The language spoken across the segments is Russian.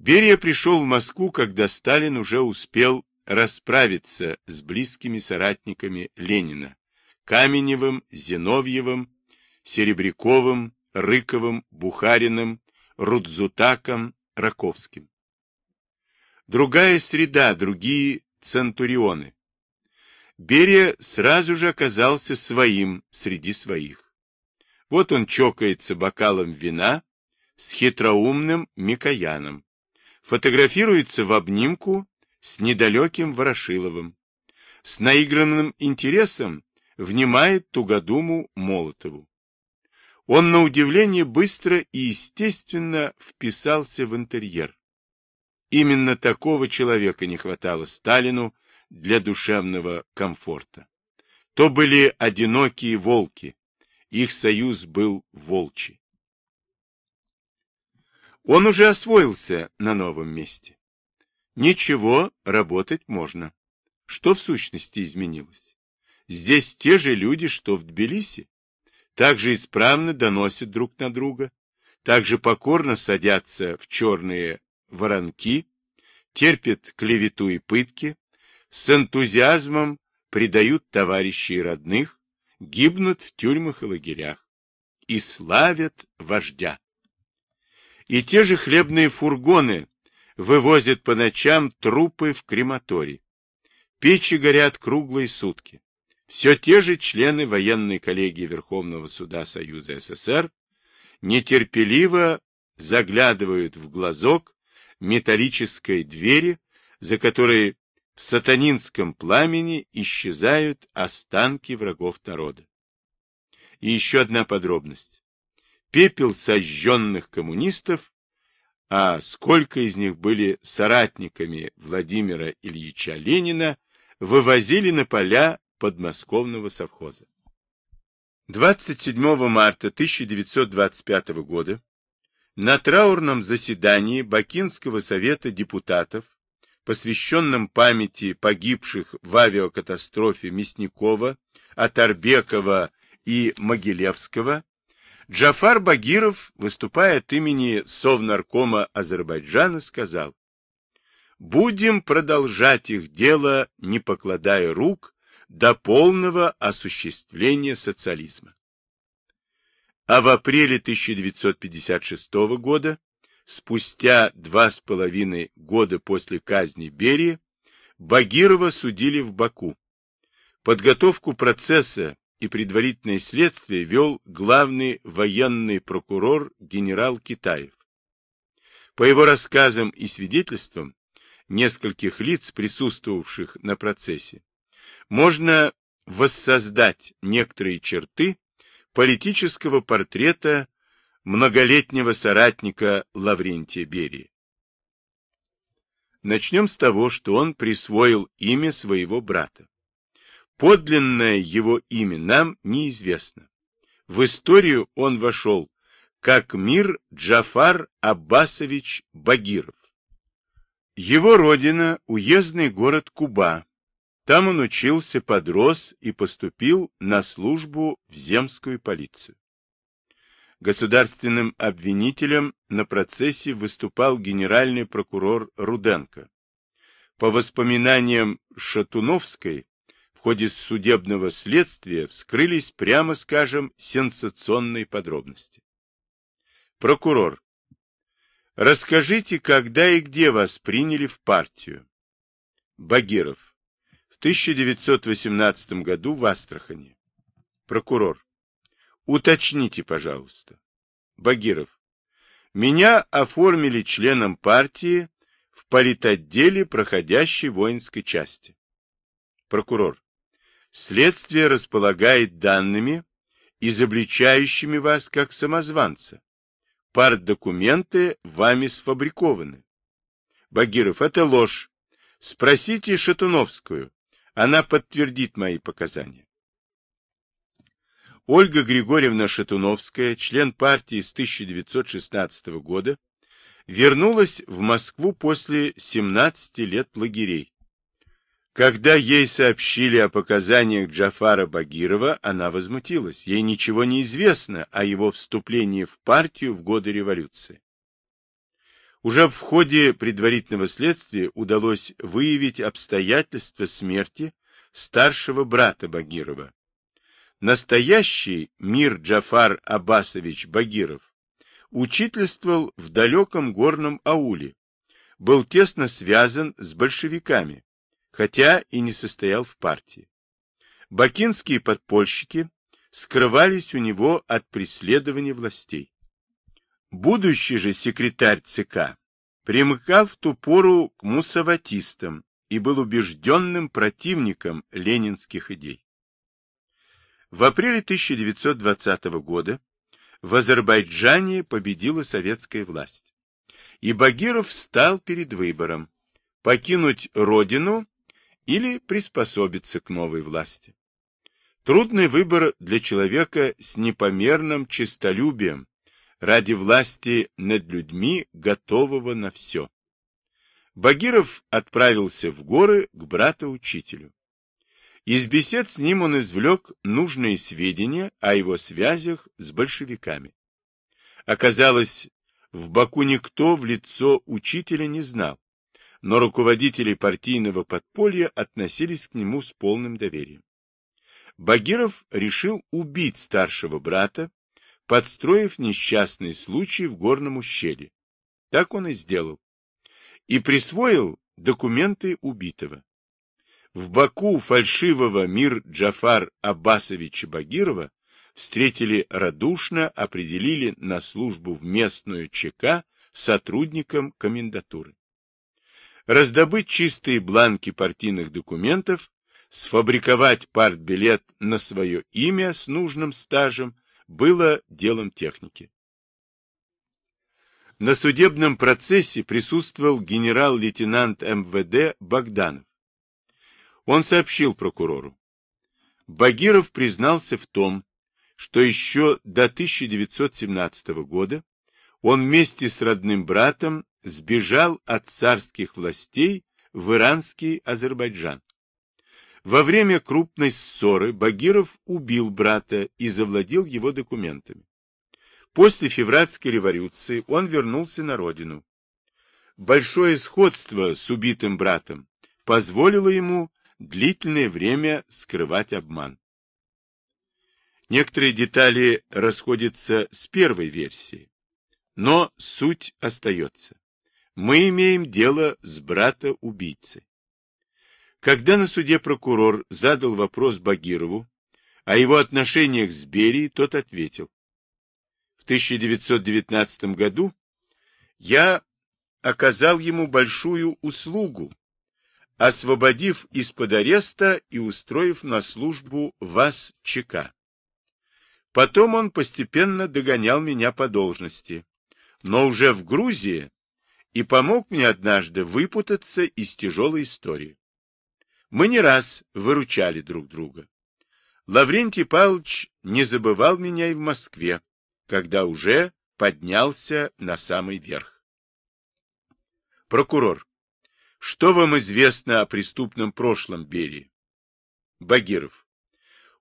Берия пришел в Москву, когда Сталин уже успел расправиться с близкими соратниками Ленина Каменевым, Зиновьевым, Серебряковым, Рыковым, Бухариным, Рудзутаком, Раковским. Другая среда, другие центурионы. Берия сразу же оказался своим среди своих. Вот он чокается бокалом вина с хитроумным Микояном, фотографируется в обнимку с недалеким Ворошиловым, с наигранным интересом внимает тугодуму Молотову. Он, на удивление, быстро и естественно вписался в интерьер. Именно такого человека не хватало Сталину для душевного комфорта. То были одинокие волки, их союз был волчий. Он уже освоился на новом месте. Ничего, работать можно. Что в сущности изменилось? Здесь те же люди, что в Тбилиси. Также исправно доносят друг на друга, также покорно садятся в черные воронки, терпят клевету и пытки, с энтузиазмом предают товарищей и родных, гибнут в тюрьмах и лагерях и славят вождя. И те же хлебные фургоны вывозят по ночам трупы в крематорий. Печи горят круглые сутки. Все те же члены военной коллегии Верховного суда Союза СССР нетерпеливо заглядывают в глазок металлической двери, за которой в сатанинском пламени исчезают останки врагов народа. И еще одна подробность. Пепел сожженных коммунистов, а сколько из них были соратниками Владимира Ильича Ленина, вывозили на поля подмосковного совхоза. 27 марта 1925 года на траурном заседании Бакинского совета депутатов, посвященном памяти погибших в авиакатастрофе Мясникова, Атарбекова и Могилевского, Джафар Багиров, выступая от имени Совнаркома Азербайджана, сказал, «Будем продолжать их дело, не покладая рук, до полного осуществления социализма а в апреле 1956 года, спустя два с половиной года после казни Берии, Багирова судили в Баку. Подготовку процесса и предварительное следствие вел главный военный прокурор генерал Китаев. По его рассказам и свидетельствам нескольких лиц, присутствовавших на процессе, можно воссоздать некоторые черты политического портрета многолетнего соратника Лаврентия Берии. Начнем с того, что он присвоил имя своего брата. Подлинное его имя нам неизвестно. В историю он вошел как Мир Джафар Аббасович Багиров. Его родина – уездный город Куба, там он учился, подрос и поступил на службу в земскую полицию. Государственным обвинителем на процессе выступал генеральный прокурор Руденко. По воспоминаниям Шатуновской, в ходе судебного следствия вскрылись, прямо скажем, сенсационные подробности. Прокурор. Расскажите, когда и где вас приняли в партию? Багиров. 1918 году в Астрахани. Прокурор. Уточните, пожалуйста. Багиров. Меня оформили членом партии в политотделе проходящей воинской части. Прокурор. Следствие располагает данными, изобличающими вас как самозванца. Партдокументы вами сфабрикованы. Багиров. Это ложь. Спросите Шатуновскую. Она подтвердит мои показания. Ольга Григорьевна Шатуновская, член партии с 1916 года, вернулась в Москву после 17 лет лагерей. Когда ей сообщили о показаниях Джафара Багирова, она возмутилась. Ей ничего не известно о его вступлении в партию в годы революции. Уже в ходе предварительного следствия удалось выявить обстоятельства смерти старшего брата Багирова. Настоящий Мир Джафар Абасович Багиров учительствовал в далеком горном ауле, был тесно связан с большевиками, хотя и не состоял в партии. Бакинские подпольщики скрывались у него от преследования властей. Будущий же секретарь ЦК примыкал в ту пору к мусаватистам и был убежденным противником ленинских идей. В апреле 1920 года в Азербайджане победила советская власть. И Багиров встал перед выбором – покинуть родину или приспособиться к новой власти. Трудный выбор для человека с непомерным честолюбием, ради власти над людьми, готового на все. Багиров отправился в горы к брату-учителю. Из бесед с ним он извлек нужные сведения о его связях с большевиками. Оказалось, в Баку никто в лицо учителя не знал, но руководители партийного подполья относились к нему с полным доверием. Багиров решил убить старшего брата, подстроив несчастный случай в горном ущелье. Так он и сделал. И присвоил документы убитого. В Баку фальшивого мир Джафар Аббасовича Багирова встретили радушно, определили на службу в местную ЧК сотрудником комендатуры. Раздобыть чистые бланки партийных документов, сфабриковать партбилет на свое имя с нужным стажем было делом техники. На судебном процессе присутствовал генерал-лейтенант МВД Богданов. Он сообщил прокурору. Багиров признался в том, что еще до 1917 года он вместе с родным братом сбежал от царских властей в иранский Азербайджан. Во время крупной ссоры Багиров убил брата и завладел его документами. После февральской революции он вернулся на родину. Большое сходство с убитым братом позволило ему длительное время скрывать обман. Некоторые детали расходятся с первой версией, но суть остается. Мы имеем дело с брата-убийцей. Когда на суде прокурор задал вопрос Багирову о его отношениях с Берией, тот ответил. В 1919 году я оказал ему большую услугу, освободив из-под ареста и устроив на службу вас ЧК. Потом он постепенно догонял меня по должности, но уже в Грузии и помог мне однажды выпутаться из тяжелой истории. Мы не раз выручали друг друга. Лаврентий Павлович не забывал меня и в Москве, когда уже поднялся на самый верх. Прокурор. Что вам известно о преступном прошлом Берии? Багиров.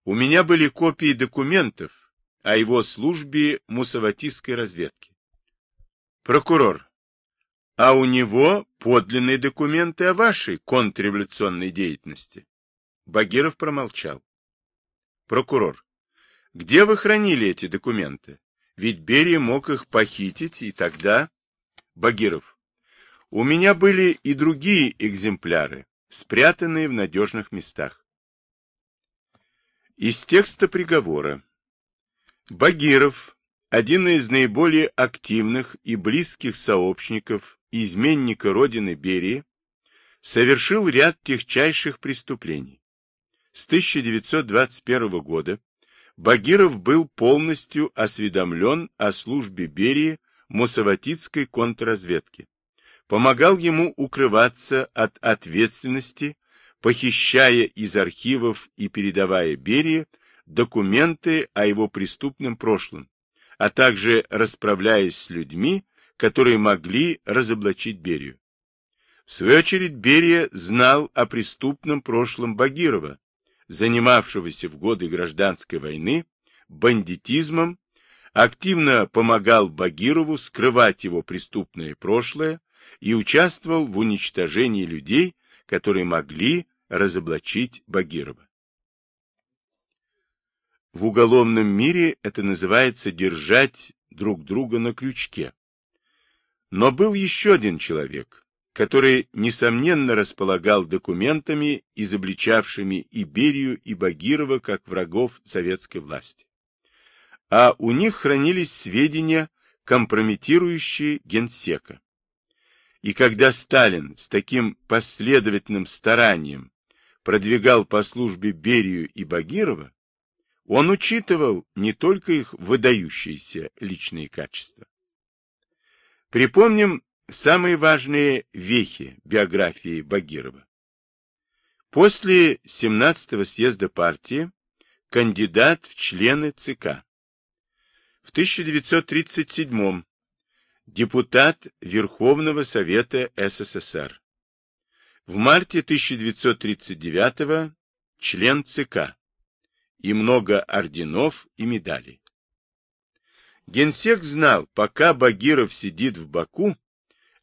У меня были копии документов о его службе мусаватистской разведки. Прокурор. А у него подлинные документы о вашей контрреволюционной деятельности. Багиров промолчал. Прокурор. Где вы хранили эти документы? Ведь Берия мог их похитить, и тогда... Багиров. У меня были и другие экземпляры, спрятанные в надежных местах. Из текста приговора. Багиров, один из наиболее активных и близких сообщников изменника Родины Берии, совершил ряд техчайших преступлений. С 1921 года Багиров был полностью осведомлен о службе Берии Мусаватитской контрразведки помогал ему укрываться от ответственности, похищая из архивов и передавая Берии документы о его преступном прошлом, а также расправляясь с людьми, которые могли разоблачить Берию. В свою очередь Берия знал о преступном прошлом Багирова, занимавшегося в годы гражданской войны бандитизмом, активно помогал Багирову скрывать его преступное прошлое и участвовал в уничтожении людей, которые могли разоблачить Багирова. В уголовном мире это называется держать друг друга на крючке. Но был еще один человек, который, несомненно, располагал документами, изобличавшими и Берию, и Багирова как врагов советской власти. А у них хранились сведения, компрометирующие генсека. И когда Сталин с таким последовательным старанием продвигал по службе Берию и Багирова, он учитывал не только их выдающиеся личные качества. Припомним самые важные вехи биографии Багирова. После 17-го съезда партии кандидат в члены ЦК. В 1937 депутат Верховного Совета СССР. В марте 1939 член ЦК и много орденов и медалей. Генсек знал, пока Багиров сидит в Баку,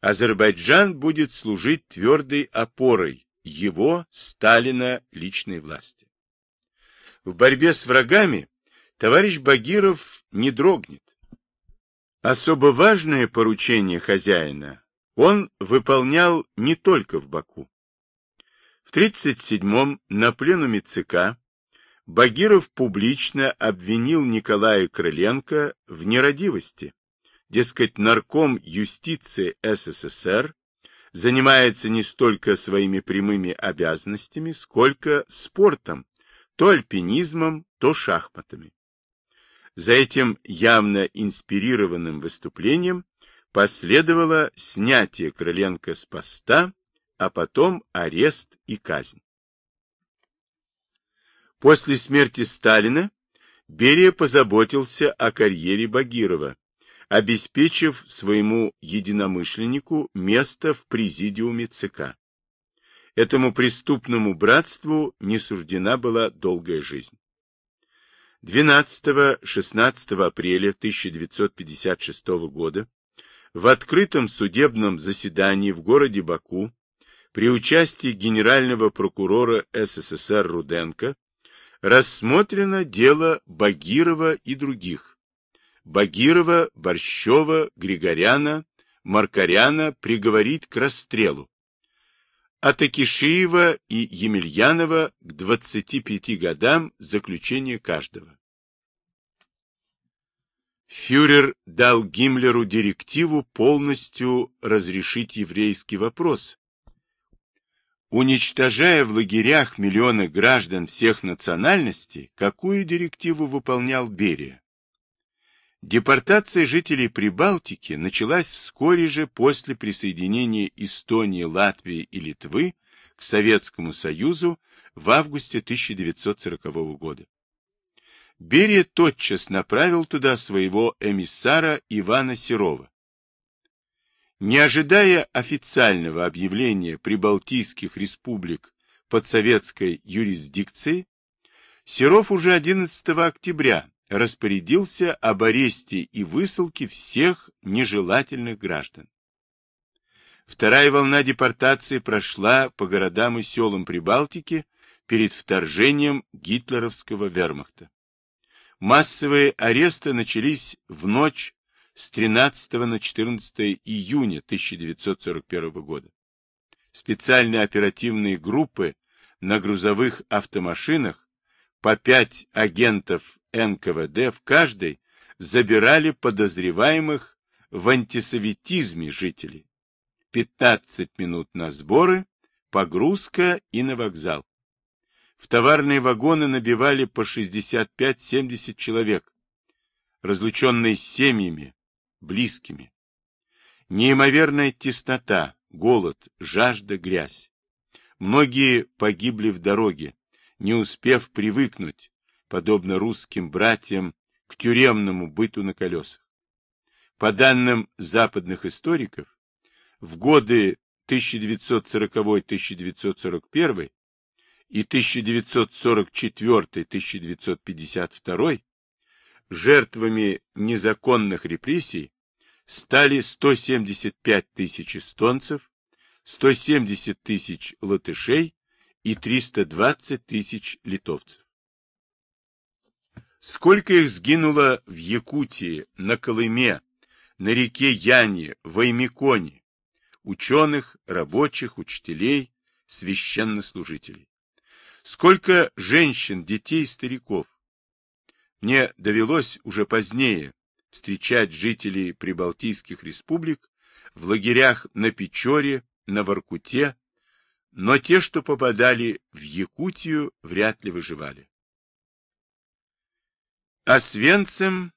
Азербайджан будет служить твердой опорой его, Сталина, личной власти. В борьбе с врагами товарищ Багиров не дрогнет. Особо важное поручение хозяина он выполнял не только в Баку. В 1937-м на пленуме ЦК Багиров публично обвинил Николая Крыленко в нерадивости. Дескать, нарком юстиции СССР занимается не столько своими прямыми обязанностями, сколько спортом, то альпинизмом, то шахматами. За этим явно инспирированным выступлением последовало снятие Крыленко с поста, а потом арест и казнь. После смерти Сталина Берия позаботился о карьере Багирова, обеспечив своему единомышленнику место в президиуме ЦК. Этому преступному братству не суждена была долгая жизнь. 12-16 апреля 1956 года в открытом судебном заседании в городе Баку при участии генерального прокурора СССР Руденко рассмотрено дело Багирова и других. Багирова, Борщева, Григоряна, Маркаряна приговорить к расстрелу, а Такишиева и Емельянова к 25 годам заключения каждого. Фюрер дал Гиммлеру директиву полностью разрешить еврейский вопрос, Уничтожая в лагерях миллионы граждан всех национальностей, какую директиву выполнял Берия? Депортация жителей Прибалтики началась вскоре же после присоединения Эстонии, Латвии и Литвы к Советскому Союзу в августе 1940 года. Берия тотчас направил туда своего эмиссара Ивана Серова. Не ожидая официального объявления прибалтийских республик под советской юрисдикцией, Серов уже 11 октября распорядился об аресте и высылке всех нежелательных граждан. Вторая волна депортации прошла по городам и селам Прибалтики перед вторжением гитлеровского вермахта. Массовые аресты начались в ночь с 13 на 14 июня 1941 года. Специальные оперативные группы на грузовых автомашинах по пять агентов НКВД в каждой забирали подозреваемых в антисоветизме жителей. 15 минут на сборы, погрузка и на вокзал. В товарные вагоны набивали по 65-70 человек, разлученные семьями, близкими. Неимоверная теснота, голод, жажда, грязь. Многие погибли в дороге, не успев привыкнуть, подобно русским братьям, к тюремному быту на колесах. По данным западных историков, в годы 1940-1941 и 1944-1952 жертвами незаконных репрессий стали 175 тысяч эстонцев, 170 тысяч латышей и 320 тысяч литовцев. Сколько их сгинуло в Якутии, на Колыме, на реке Яне, в Аймеконе, ученых, рабочих, учителей, священнослужителей. Сколько женщин, детей стариков. Мне довелось уже позднее встречать жителей прибалтийских республик в лагерях на Печоре, на Воркуте, но те, что попадали в Якутию, вряд ли выживали. Освенцим,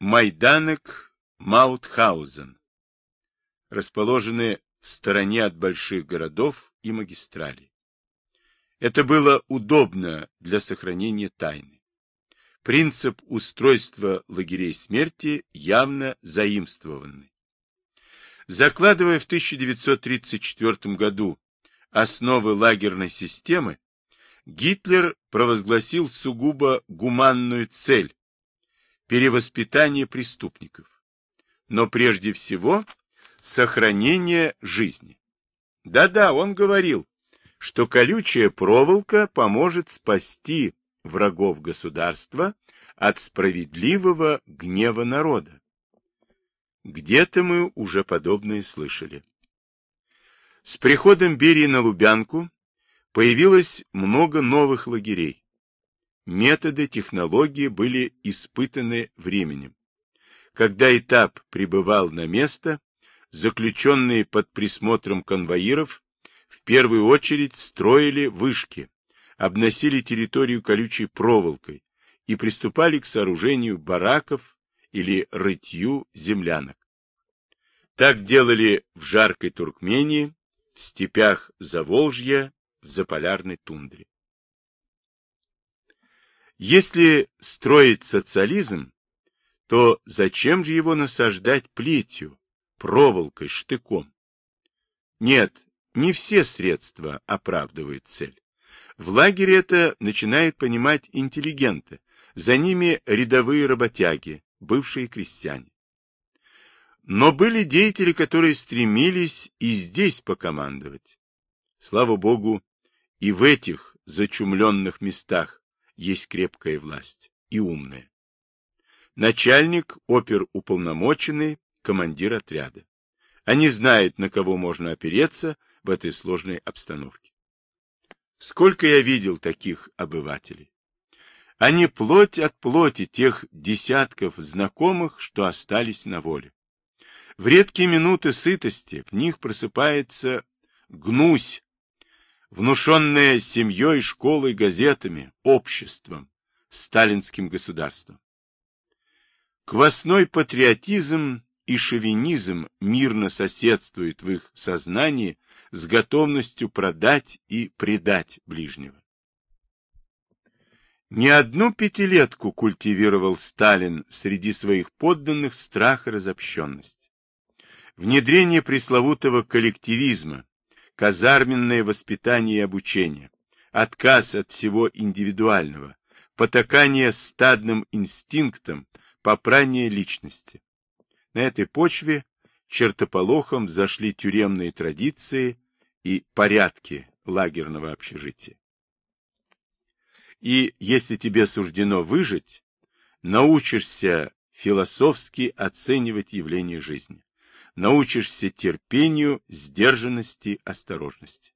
Майданек, Маутхаузен расположены в стороне от больших городов и магистралей. Это было удобно для сохранения тайны. Принцип устройства лагерей смерти явно заимствованный. Закладывая в 1934 году основы лагерной системы, Гитлер провозгласил сугубо гуманную цель – перевоспитание преступников. Но прежде всего сохранение жизни. Да-да, он говорил, что колючая проволока поможет спасти врагов государства от справедливого гнева народа. Где-то мы уже подобное слышали. С приходом Берии на Лубянку появилось много новых лагерей. Методы, технологии были испытаны временем. Когда этап прибывал на место, заключенные под присмотром конвоиров в первую очередь строили вышки, обносили территорию колючей проволокой и приступали к сооружению бараков или рытью землянок. Так делали в жаркой Туркмении, в степях Заволжья, в заполярной тундре. Если строить социализм, то зачем же его насаждать плетью, проволокой, штыком? Нет, не все средства оправдывают цель. В лагере это начинают понимать интеллигенты, за ними рядовые работяги, бывшие крестьяне. Но были деятели, которые стремились и здесь покомандовать. Слава Богу, и в этих зачумленных местах есть крепкая власть и умная. Начальник, оперуполномоченный, командир отряда. Они знают, на кого можно опереться в этой сложной обстановке. Сколько я видел таких обывателей. Они плоть от плоти тех десятков знакомых, что остались на воле. В редкие минуты сытости в них просыпается гнусь, внушенная семьей, школой, газетами, обществом, сталинским государством. Квасной патриотизм и шовинизм мирно соседствуют в их сознании с готовностью продать и предать ближнего. Не одну пятилетку культивировал Сталин среди своих подданных страх и разобщенность. Внедрение пресловутого коллективизма, казарменное воспитание и обучение, отказ от всего индивидуального, потакание стадным инстинктам, попрание личности. На этой почве чертополохом зашли тюремные традиции и порядки лагерного общежития. И если тебе суждено выжить, научишься философски оценивать явления жизни. Научишься терпению, сдержанности, осторожности.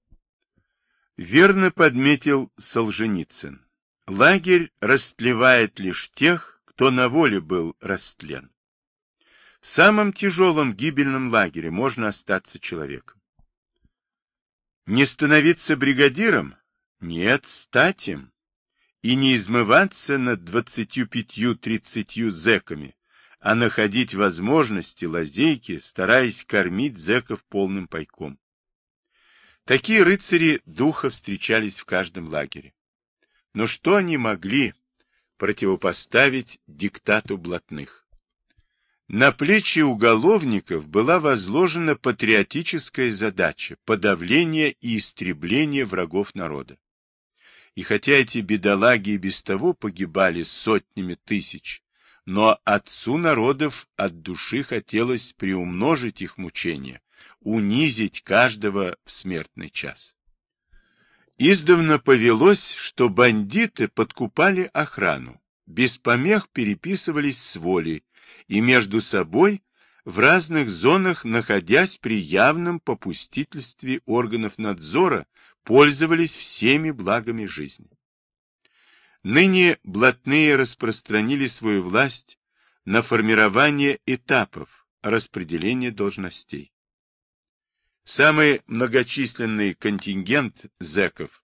Верно подметил Солженицын. Лагерь растлевает лишь тех, кто на воле был растлен. В самом тяжелом гибельном лагере можно остаться человеком. Не становиться бригадиром? Нет, стать им. И не измываться над двадцатью пятью-тридцатью зэками, а находить возможности, лазейки, стараясь кормить зэков полным пайком. Такие рыцари духа встречались в каждом лагере. Но что они могли противопоставить диктату блатных? На плечи уголовников была возложена патриотическая задача подавления и истребления врагов народа. И хотя эти бедолаги и без того погибали сотнями тысяч, но отцу народов от души хотелось приумножить их мучения, унизить каждого в смертный час. Издавна повелось, что бандиты подкупали охрану, без помех переписывались с волей и между собой в разных зонах, находясь при явном попустительстве органов надзора, пользовались всеми благами жизни. Ныне блатные распространили свою власть на формирование этапов распределения должностей. Самый многочисленный контингент зэков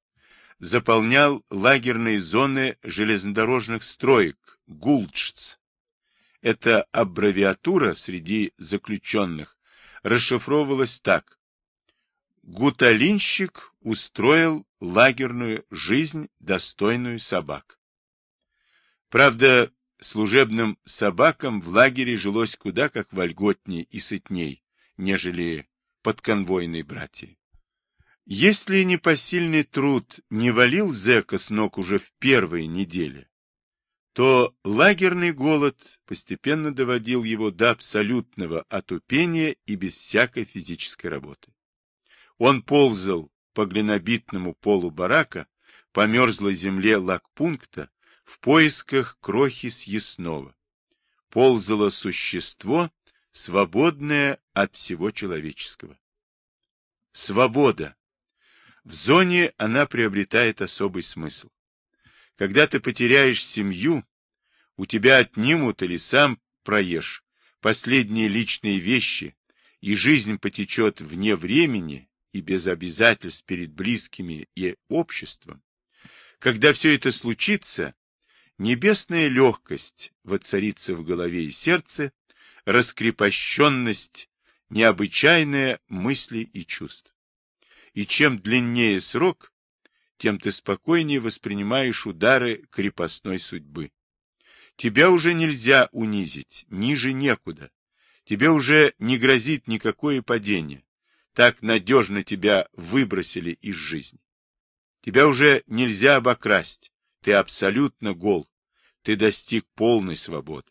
заполнял лагерные зоны железнодорожных строек Гулчц. Эта аббревиатура среди заключенных расшифровывалась так. Гуталинщик устроил лагерную жизнь, достойную собак. Правда, служебным собакам в лагере жилось куда как вольготнее и сытней, нежели подконвойной братья. Если непосильный труд не валил зэка с ног уже в первые недели, то лагерный голод постепенно доводил его до абсолютного отупения и без всякой физической работы. Он ползал по глинобитному полу барака, по мерзлой земле лагпункта, в поисках крохи съестного. Ползало существо, свободное от всего человеческого. Свобода. В зоне она приобретает особый смысл. Когда ты потеряешь семью, у тебя отнимут или сам проешь последние личные вещи, и жизнь потечет вне времени и без обязательств перед близкими и обществом. Когда все это случится, небесная легкость воцарится в голове и сердце, раскрепощенность, необычайные мысли и чувств. И чем длиннее срок, тем ты спокойнее воспринимаешь удары крепостной судьбы. Тебя уже нельзя унизить, ниже некуда. Тебе уже не грозит никакое падение. Так надежно тебя выбросили из жизни. Тебя уже нельзя обокрасть. Ты абсолютно гол. Ты достиг полной свободы.